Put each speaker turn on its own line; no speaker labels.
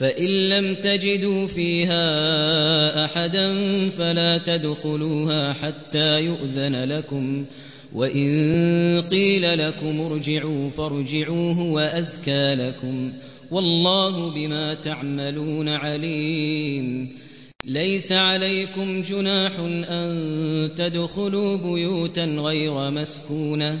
فإن لم تجدوا فيها أحدا فلا تدخلوها حتى يؤذن لكم. وإن قيل لكم ارجعوا فارجعوه وأزكى لكم. والله بما تعملون عليم. ليس عليكم جناح أن تدخلوا بيوتا غير مسكونة.